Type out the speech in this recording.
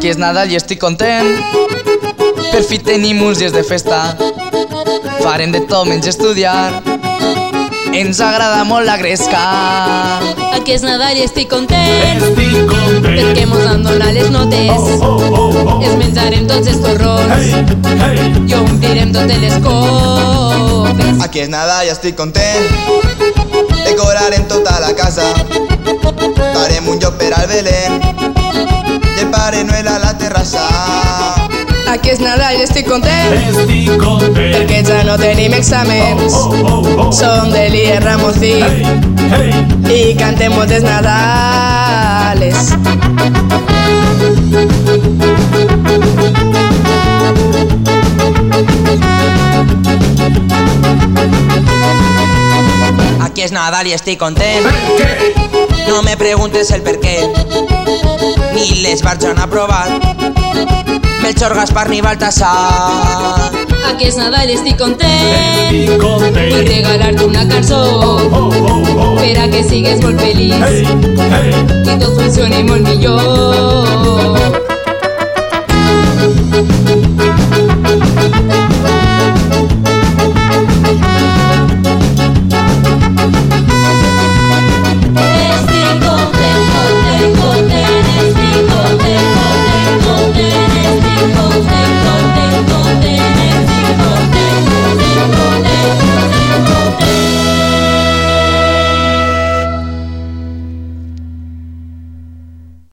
Aquí és Nadal i estic content. Per fi tenim uns dies de festa. Farem de tot menys estudiar. Ens agrada molt la gresca. Aquí és Nadal i estic content Estic content. perquè mos han donat les notes. Oh, oh, oh. Es menjarem tots els torrons Hey, hey. i omplirem totes les copes. Aquí és Nadal i estic content. Decorarem tota la casa. Farem un lloc per al Belén. I el Pare Noel a la terrassa. Aquí és Nadal i estic content Estic content. perquè ja no tenim exàmens. Oh, oh, oh. Som de l'IE Ramos Hey, Vic hey. i cantem moltes Nadales. Aquí és Nadal i estic content. Per què? No me preguntes el per vi les marchan a provar Melchor, Gaspar ni Baltasar. Aquí es nada i estic content Estic content una cançó oh, oh, oh, oh. que sigues molt feliz. Hey, hey. I tot funcioni molt millor